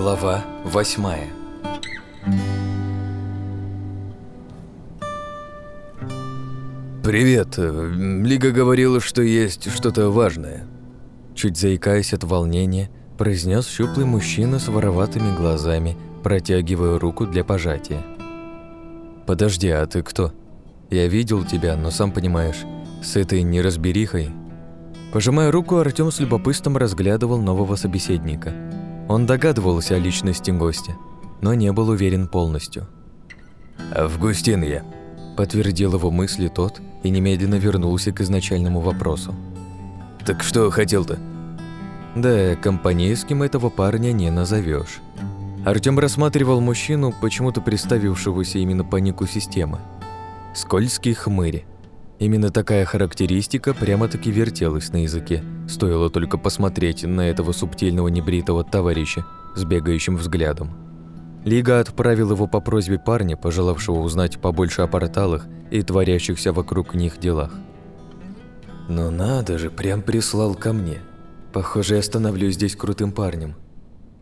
Глава восьмая «Привет. Лига говорила, что есть что-то важное». Чуть заикаясь от волнения, произнес щуплый мужчина с вороватыми глазами, протягивая руку для пожатия. «Подожди, а ты кто? Я видел тебя, но сам понимаешь, с этой неразберихой...» Пожимая руку, Артём с любопытством разглядывал нового собеседника. Он догадывался о личности гостя, но не был уверен полностью. «Августин я», — подтвердил его мысли тот и немедленно вернулся к изначальному вопросу. «Так что хотел-то?» Да, компанейским этого парня не назовешь. Артём рассматривал мужчину, почему-то представившегося именно по нику системы. Скользкий хмырь. Именно такая характеристика прямо-таки вертелась на языке. Стоило только посмотреть на этого субтильного небритого товарища с бегающим взглядом. Лига отправил его по просьбе парня, пожелавшего узнать побольше о порталах и творящихся вокруг них делах. «Ну надо же, прям прислал ко мне. Похоже, я становлюсь здесь крутым парнем».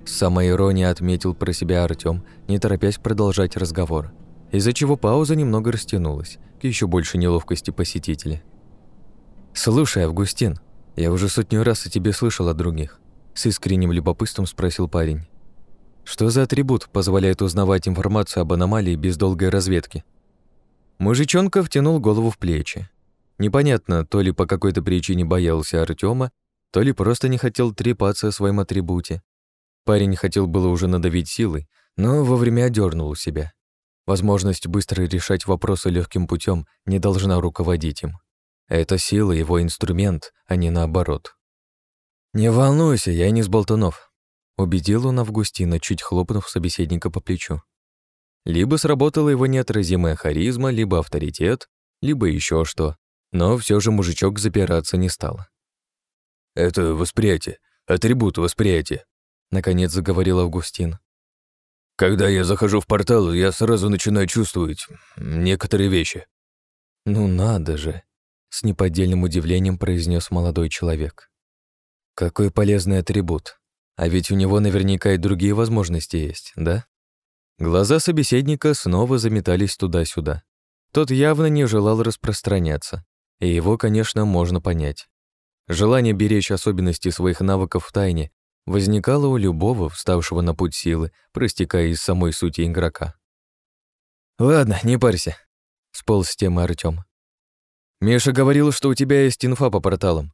С самой иронией отметил про себя Артём, не торопясь продолжать разговор, из-за чего пауза немного растянулась, к еще большей неловкости посетителя. «Слушай, Августин, я уже сотню раз о тебе слышал от других», с искренним любопытством спросил парень. «Что за атрибут позволяет узнавать информацию об аномалии без долгой разведки?» Мужичонка втянул голову в плечи. Непонятно, то ли по какой-то причине боялся Артема, то ли просто не хотел трепаться о своем атрибуте. Парень хотел было уже надавить силой, но вовремя одернул себя. Возможность быстро решать вопросы легким путем не должна руководить им. Это сила его инструмент, а не наоборот. «Не волнуйся, я не с болтунов», — убедил он Августина, чуть хлопнув собеседника по плечу. Либо сработала его неотразимая харизма, либо авторитет, либо еще что, но все же мужичок запираться не стал. «Это восприятие, атрибут восприятия», — наконец заговорил Августин. «Когда я захожу в портал, я сразу начинаю чувствовать некоторые вещи». «Ну надо же», — с неподдельным удивлением произнес молодой человек. «Какой полезный атрибут. А ведь у него наверняка и другие возможности есть, да?» Глаза собеседника снова заметались туда-сюда. Тот явно не желал распространяться, и его, конечно, можно понять. Желание беречь особенности своих навыков в тайне возникало у любого, вставшего на путь силы, простекая из самой сути игрока. «Ладно, не парься», — сполз с темы Артём. «Миша говорил, что у тебя есть инфа по порталам.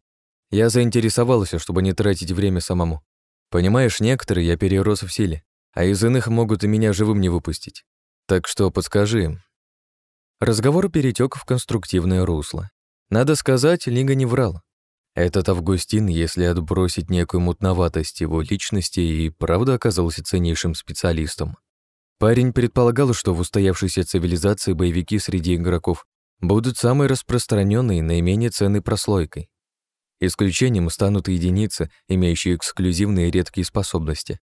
Я заинтересовался, чтобы не тратить время самому. Понимаешь, некоторые я перерос в силе, а из иных могут и меня живым не выпустить. Так что подскажи им». Разговор перетек в конструктивное русло. Надо сказать, Лига не врал. Этот Августин, если отбросить некую мутноватость его личности, и правда оказался ценнейшим специалистом. Парень предполагал, что в устоявшейся цивилизации боевики среди игроков будут самой распространенной и наименее ценной прослойкой. Исключением станут единицы, имеющие эксклюзивные редкие способности.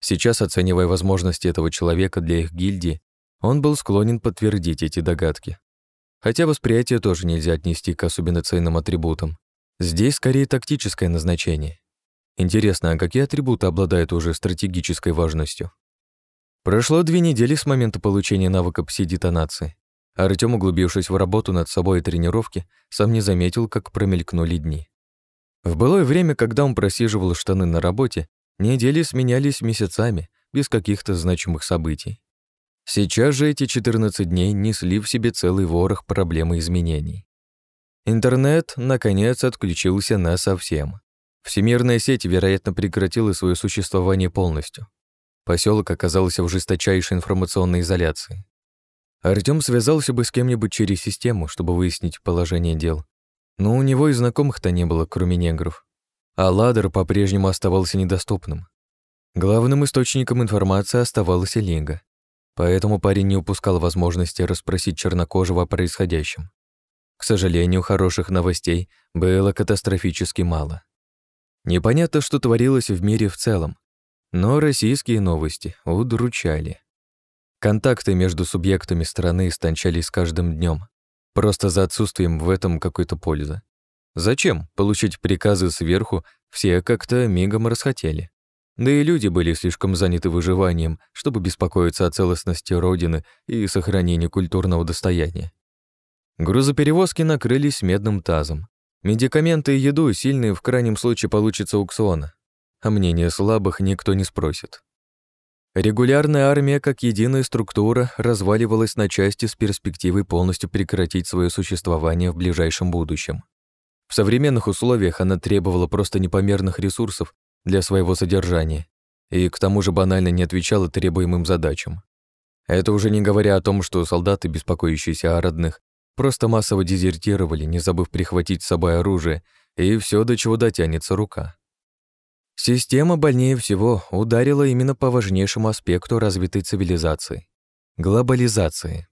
Сейчас, оценивая возможности этого человека для их гильдии, он был склонен подтвердить эти догадки. Хотя восприятие тоже нельзя отнести к особенно ценным атрибутам. Здесь скорее тактическое назначение. Интересно, а какие атрибуты обладают уже стратегической важностью? Прошло две недели с момента получения навыка пси-детонации. Артём, углубившись в работу над собой и тренировки, сам не заметил, как промелькнули дни. В былое время, когда он просиживал штаны на работе, недели сменялись месяцами, без каких-то значимых событий. Сейчас же эти 14 дней несли в себе целый ворох проблем и изменений. Интернет, наконец, отключился на совсем. Всемирная сеть, вероятно, прекратила свое существование полностью. Поселок оказался в жесточайшей информационной изоляции. Артём связался бы с кем-нибудь через систему, чтобы выяснить положение дел. Но у него и знакомых-то не было, кроме негров. А ладер по-прежнему оставался недоступным. Главным источником информации оставалась Лига. Поэтому парень не упускал возможности расспросить чернокожего о происходящем. К сожалению, хороших новостей было катастрофически мало. Непонятно, что творилось в мире в целом, но российские новости удручали. Контакты между субъектами страны истончались с каждым днем, просто за отсутствием в этом какой-то пользы. Зачем получить приказы сверху все как-то мигом расхотели? Да и люди были слишком заняты выживанием, чтобы беспокоиться о целостности Родины и сохранении культурного достояния. Грузоперевозки накрылись медным тазом. Медикаменты и еду сильные в крайнем случае получится аукциона, а мнение слабых никто не спросит. Регулярная армия, как единая структура, разваливалась на части с перспективой полностью прекратить свое существование в ближайшем будущем. В современных условиях она требовала просто непомерных ресурсов для своего содержания и к тому же банально не отвечала требуемым задачам. Это уже не говоря о том, что солдаты, беспокоящиеся о родных, просто массово дезертировали, не забыв прихватить с собой оружие, и все, до чего дотянется рука. Система больнее всего ударила именно по важнейшему аспекту развитой цивилизации — глобализации.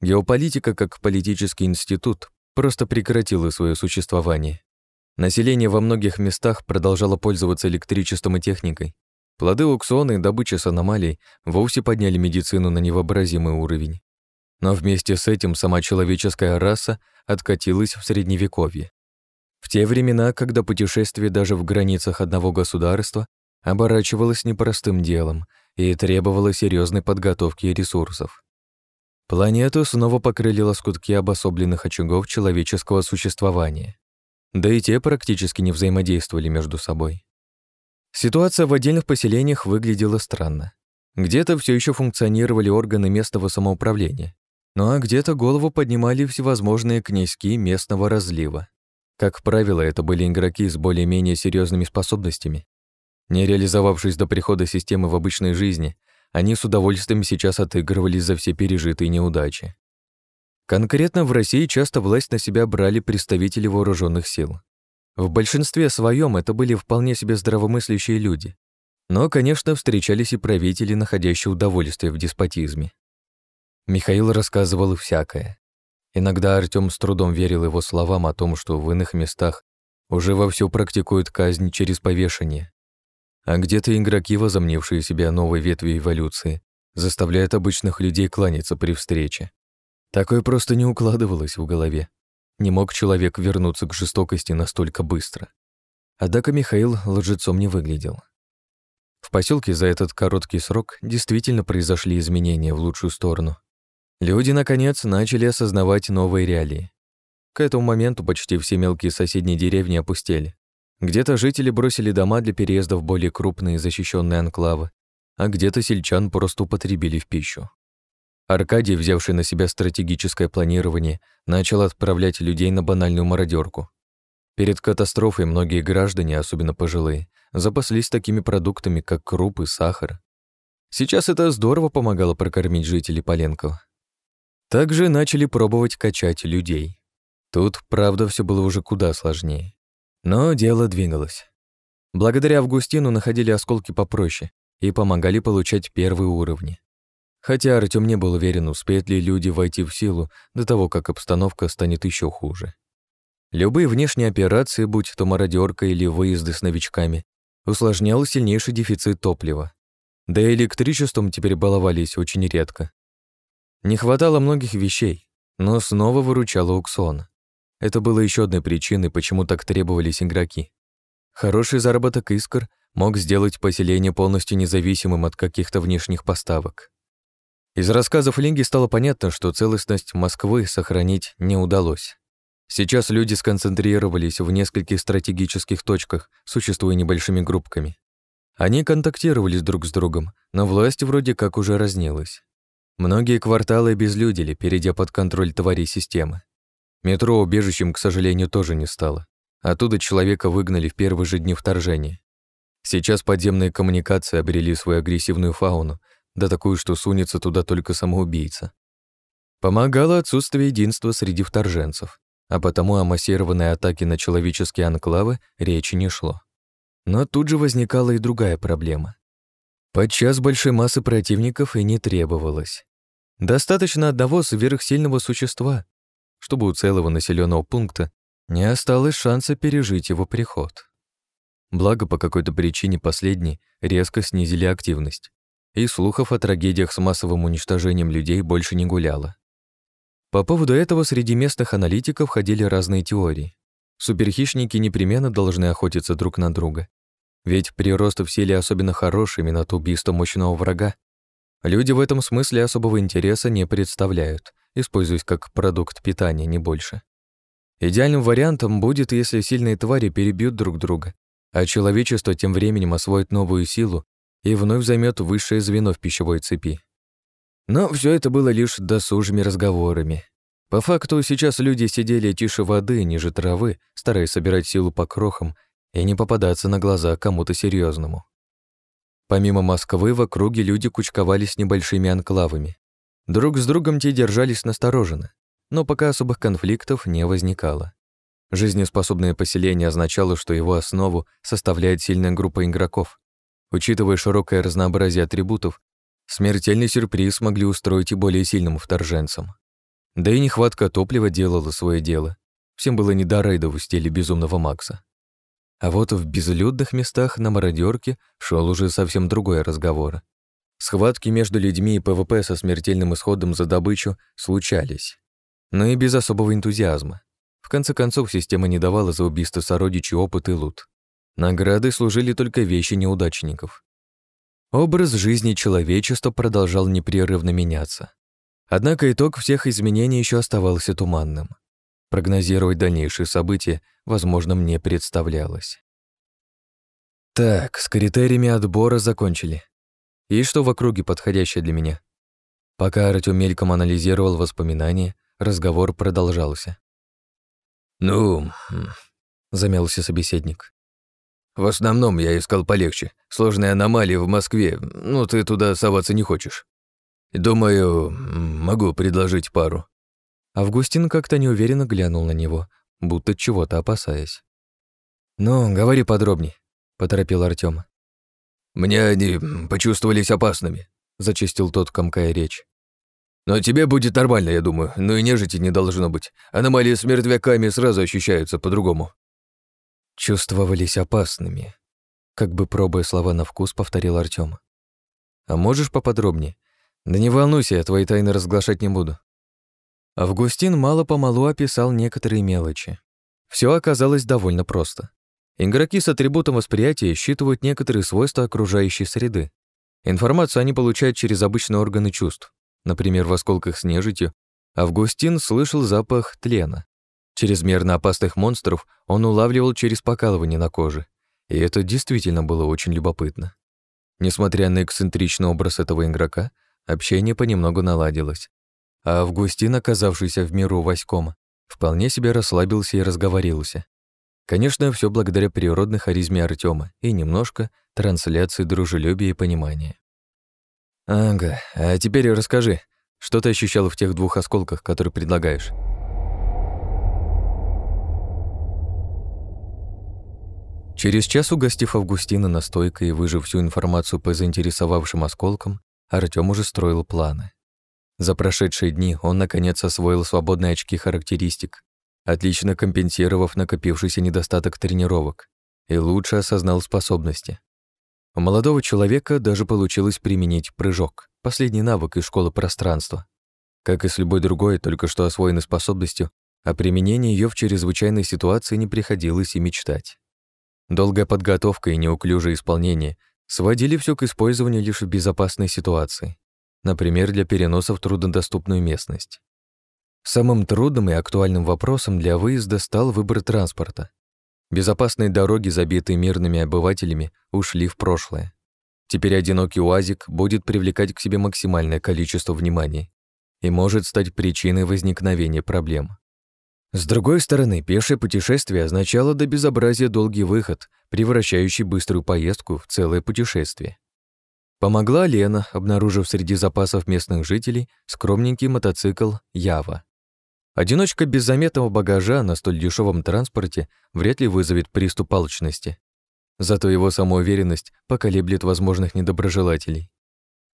Геополитика как политический институт просто прекратила свое существование. Население во многих местах продолжало пользоваться электричеством и техникой. Плоды аукциона и добыча с аномалий вовсе подняли медицину на невообразимый уровень. Но вместе с этим сама человеческая раса откатилась в Средневековье. В те времена, когда путешествие даже в границах одного государства оборачивалось непростым делом и требовало серьезной подготовки и ресурсов. Планету снова покрыли лоскутки обособленных очагов человеческого существования да и те практически не взаимодействовали между собой. Ситуация в отдельных поселениях выглядела странно. Где-то все еще функционировали органы местного самоуправления, ну а где-то голову поднимали всевозможные князьки местного разлива. Как правило, это были игроки с более-менее серьезными способностями. Не реализовавшись до прихода системы в обычной жизни, они с удовольствием сейчас отыгрывались за все пережитые неудачи. Конкретно в России часто власть на себя брали представители вооруженных сил. В большинстве своем это были вполне себе здравомыслящие люди. Но, конечно, встречались и правители, находящие удовольствие в деспотизме. Михаил рассказывал всякое. Иногда Артём с трудом верил его словам о том, что в иных местах уже вовсю практикуют казнь через повешение. А где-то игроки, возомнившие себя новой ветви эволюции, заставляют обычных людей кланяться при встрече. Такое просто не укладывалось в голове. Не мог человек вернуться к жестокости настолько быстро. Однако Михаил лжецом не выглядел. В поселке за этот короткий срок действительно произошли изменения в лучшую сторону. Люди, наконец, начали осознавать новые реалии. К этому моменту почти все мелкие соседние деревни опустели. Где-то жители бросили дома для переезда в более крупные защищенные анклавы, а где-то сельчан просто употребили в пищу. Аркадий, взявший на себя стратегическое планирование, начал отправлять людей на банальную мародерку. Перед катастрофой многие граждане, особенно пожилые, запаслись такими продуктами, как крупы, сахар. Сейчас это здорово помогало прокормить жителей Поленкова. Также начали пробовать качать людей. Тут, правда, все было уже куда сложнее. Но дело двигалось. Благодаря Августину находили осколки попроще и помогали получать первые уровни. Хотя Артём не был уверен, успеют ли люди войти в силу до того, как обстановка станет еще хуже. Любые внешние операции, будь то мародерка или выезды с новичками, усложнял сильнейший дефицит топлива. Да и электричеством теперь баловались очень редко. Не хватало многих вещей, но снова выручал аукцион. Это было еще одной причиной, почему так требовались игроки. Хороший заработок искр мог сделать поселение полностью независимым от каких-то внешних поставок. Из рассказов Линги стало понятно, что целостность Москвы сохранить не удалось. Сейчас люди сконцентрировались в нескольких стратегических точках, существуя небольшими группками. Они контактировали друг с другом, но власть вроде как уже разнилась. Многие кварталы обезлюдили, перейдя под контроль тварей системы. Метро убежищем, к сожалению, тоже не стало. Оттуда человека выгнали в первые же дни вторжения. Сейчас подземные коммуникации обрели свою агрессивную фауну, да такую, что сунется туда только самоубийца. Помогало отсутствие единства среди вторженцев, а потому о массированной атаке на человеческие анклавы речи не шло. Но тут же возникала и другая проблема. Подчас большой массы противников и не требовалось. Достаточно одного сверхсильного существа, чтобы у целого населенного пункта не осталось шанса пережить его приход. Благо, по какой-то причине последние резко снизили активность и слухов о трагедиях с массовым уничтожением людей больше не гуляло. По поводу этого среди местных аналитиков ходили разные теории. Суперхищники непременно должны охотиться друг на друга. Ведь прирост в силе особенно хороший именно от убийства мощного врага. Люди в этом смысле особого интереса не представляют, используясь как продукт питания, не больше. Идеальным вариантом будет, если сильные твари перебьют друг друга, а человечество тем временем освоит новую силу и вновь займет высшее звено в пищевой цепи. Но все это было лишь досужими разговорами. По факту, сейчас люди сидели тише воды, ниже травы, стараясь собирать силу по крохам и не попадаться на глаза кому-то серьезному. Помимо Москвы, в округе люди кучковались небольшими анклавами. Друг с другом те держались настороженно, но пока особых конфликтов не возникало. Жизнеспособное поселение означало, что его основу составляет сильная группа игроков. Учитывая широкое разнообразие атрибутов, смертельный сюрприз могли устроить и более сильным вторженцам. Да и нехватка топлива делала свое дело. Всем было не до рейдов в стиле безумного Макса. А вот в безлюдных местах на мародерке шел уже совсем другой разговор. Схватки между людьми и ПВП со смертельным исходом за добычу случались, но и без особого энтузиазма. В конце концов, система не давала за убийство сородичей опыт и лут. Награды служили только вещи неудачников. Образ жизни человечества продолжал непрерывно меняться. Однако итог всех изменений еще оставался туманным. Прогнозировать дальнейшие события возможно не представлялось. Так, с критериями отбора закончили. И что в округе подходящее для меня? Пока Артём мельком анализировал воспоминания, разговор продолжался. «Ну...» — замялся собеседник. «В основном я искал полегче. Сложные аномалии в Москве, ну ты туда соваться не хочешь. Думаю, могу предложить пару. Августин как-то неуверенно глянул на него, будто чего-то опасаясь. «Ну, говори подробней», — поторопил Артём. «Мне они почувствовались опасными», — зачистил тот, комкая речь. «Но тебе будет нормально, я думаю, ну и нежити не должно быть. Аномалии с мертвяками сразу ощущаются по-другому». «Чувствовались опасными», — как бы пробуя слова на вкус, повторил Артём. «А можешь поподробнее? Да не волнуйся, я твои тайны разглашать не буду». Августин мало-помалу описал некоторые мелочи. Все оказалось довольно просто. Игроки с атрибутом восприятия считывают некоторые свойства окружающей среды. Информацию они получают через обычные органы чувств. Например, в осколках с нежитью Августин слышал запах тлена. Чрезмерно опасных монстров он улавливал через покалывание на коже. И это действительно было очень любопытно. Несмотря на эксцентричный образ этого игрока, общение понемногу наладилось а Августин, оказавшийся в миру Васьком, вполне себе расслабился и разговорился. Конечно, все благодаря природной харизме Артема и немножко трансляции дружелюбия и понимания. «Ага, а теперь расскажи, что ты ощущал в тех двух осколках, которые предлагаешь?» Через час угостив Августина настойкой и выжив всю информацию по заинтересовавшим осколкам, Артём уже строил планы. За прошедшие дни он, наконец, освоил свободные очки характеристик, отлично компенсировав накопившийся недостаток тренировок, и лучше осознал способности. У молодого человека даже получилось применить прыжок, последний навык из школы пространства. Как и с любой другой, только что освоенной способностью, о применении ее в чрезвычайной ситуации не приходилось и мечтать. Долгая подготовка и неуклюжее исполнение сводили все к использованию лишь в безопасной ситуации например, для переноса в труднодоступную местность. Самым трудным и актуальным вопросом для выезда стал выбор транспорта. Безопасные дороги, забитые мирными обывателями, ушли в прошлое. Теперь одинокий УАЗик будет привлекать к себе максимальное количество внимания и может стать причиной возникновения проблем. С другой стороны, пешее путешествие означало до безобразия долгий выход, превращающий быструю поездку в целое путешествие. Помогла Лена, обнаружив среди запасов местных жителей скромненький мотоцикл «Ява». Одиночка без заметного багажа на столь дешевом транспорте вряд ли вызовет приступ алчности. Зато его самоуверенность поколеблет возможных недоброжелателей.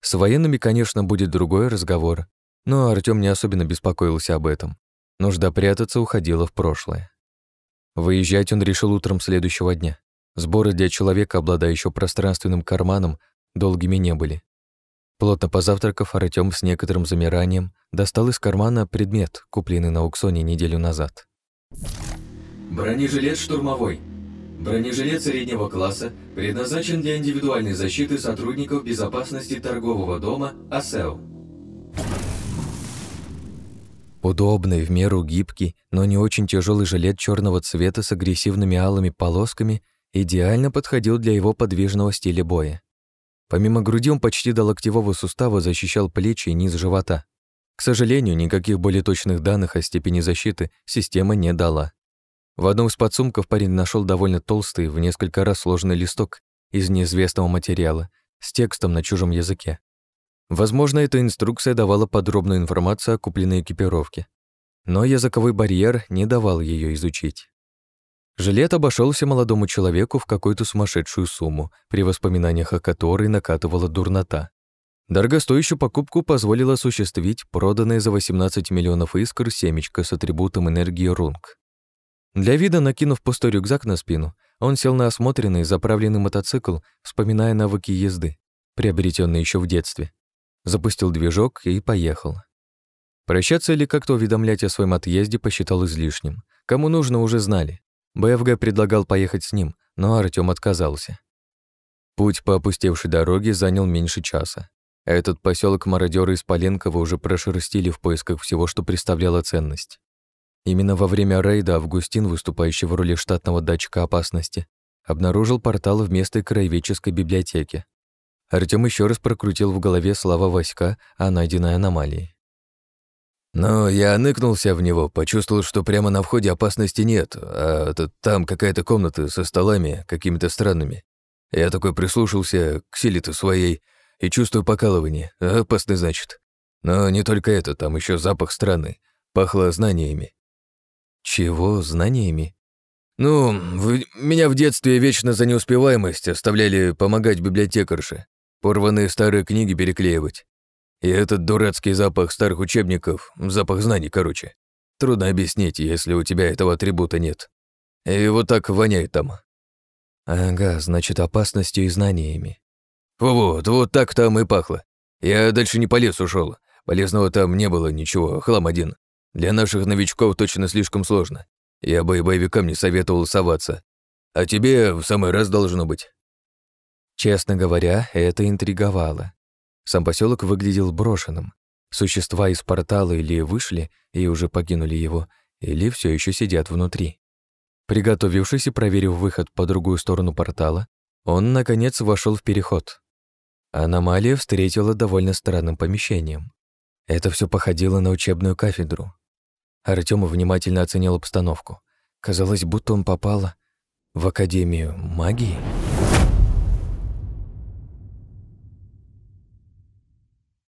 С военными, конечно, будет другой разговор, но Артём не особенно беспокоился об этом. Нужда прятаться уходила в прошлое. Выезжать он решил утром следующего дня. Сборы для человека, обладающего пространственным карманом, долгими не были. Плотно позавтракав, Артём с некоторым замиранием достал из кармана предмет, купленный на аукционе неделю назад. Бронежилет штурмовой. Бронежилет среднего класса предназначен для индивидуальной защиты сотрудников безопасности торгового дома АСЭО. Удобный, в меру гибкий, но не очень тяжелый жилет черного цвета с агрессивными алыми полосками идеально подходил для его подвижного стиля боя. Помимо груди он почти до локтевого сустава защищал плечи и низ живота. К сожалению, никаких более точных данных о степени защиты система не дала. В одном из подсумков парень нашел довольно толстый, в несколько раз сложенный листок из неизвестного материала с текстом на чужом языке. Возможно, эта инструкция давала подробную информацию о купленной экипировке, но языковой барьер не давал ее изучить. Жилет обошелся молодому человеку в какую-то сумасшедшую сумму, при воспоминаниях о которой накатывала дурнота. Дорогостоящую покупку позволила осуществить проданное за 18 миллионов искр семечко с атрибутом энергии рунг. Для вида, накинув пустой рюкзак на спину, он сел на осмотренный, заправленный мотоцикл, вспоминая навыки езды, приобретенные еще в детстве запустил движок и поехал. Прощаться или как-то уведомлять о своем отъезде посчитал излишним. Кому нужно, уже знали. БФГ предлагал поехать с ним, но Артём отказался. Путь по опустевшей дороге занял меньше часа. Этот поселок мародёры из Поленкова уже прошерстили в поисках всего, что представляло ценность. Именно во время рейда Августин, выступающий в роли штатного датчика опасности, обнаружил портал в местной краеведческой библиотеке, Артём еще раз прокрутил в голове слова Васька о найденной аномалии. Но я ныкнулся в него, почувствовал, что прямо на входе опасности нет, а там какая-то комната со столами какими-то странными. Я такой прислушался к силе-то своей и чувствую покалывание. Опасный, значит. Но не только это, там еще запах странный. Пахло знаниями. Чего знаниями? Ну, в, меня в детстве вечно за неуспеваемость оставляли помогать библиотекарше порванные старые книги переклеивать. И этот дурацкий запах старых учебников, запах знаний, короче. Трудно объяснить, если у тебя этого атрибута нет. И вот так воняет там. Ага, значит, опасностью и знаниями. Вот, вот так там и пахло. Я дальше не по лесу шел. Полезного там не было ничего, хлам один. Для наших новичков точно слишком сложно. Я бы и боевикам не советовал соваться. А тебе в самый раз должно быть. Честно говоря, это интриговало. Сам поселок выглядел брошенным. Существа из портала или вышли и уже покинули его, или все еще сидят внутри. Приготовившись и проверив выход по другую сторону портала, он, наконец, вошел в переход. Аномалия встретила довольно странным помещением. Это все походило на учебную кафедру. Артём внимательно оценил обстановку. Казалось, будто он попал в Академию магии.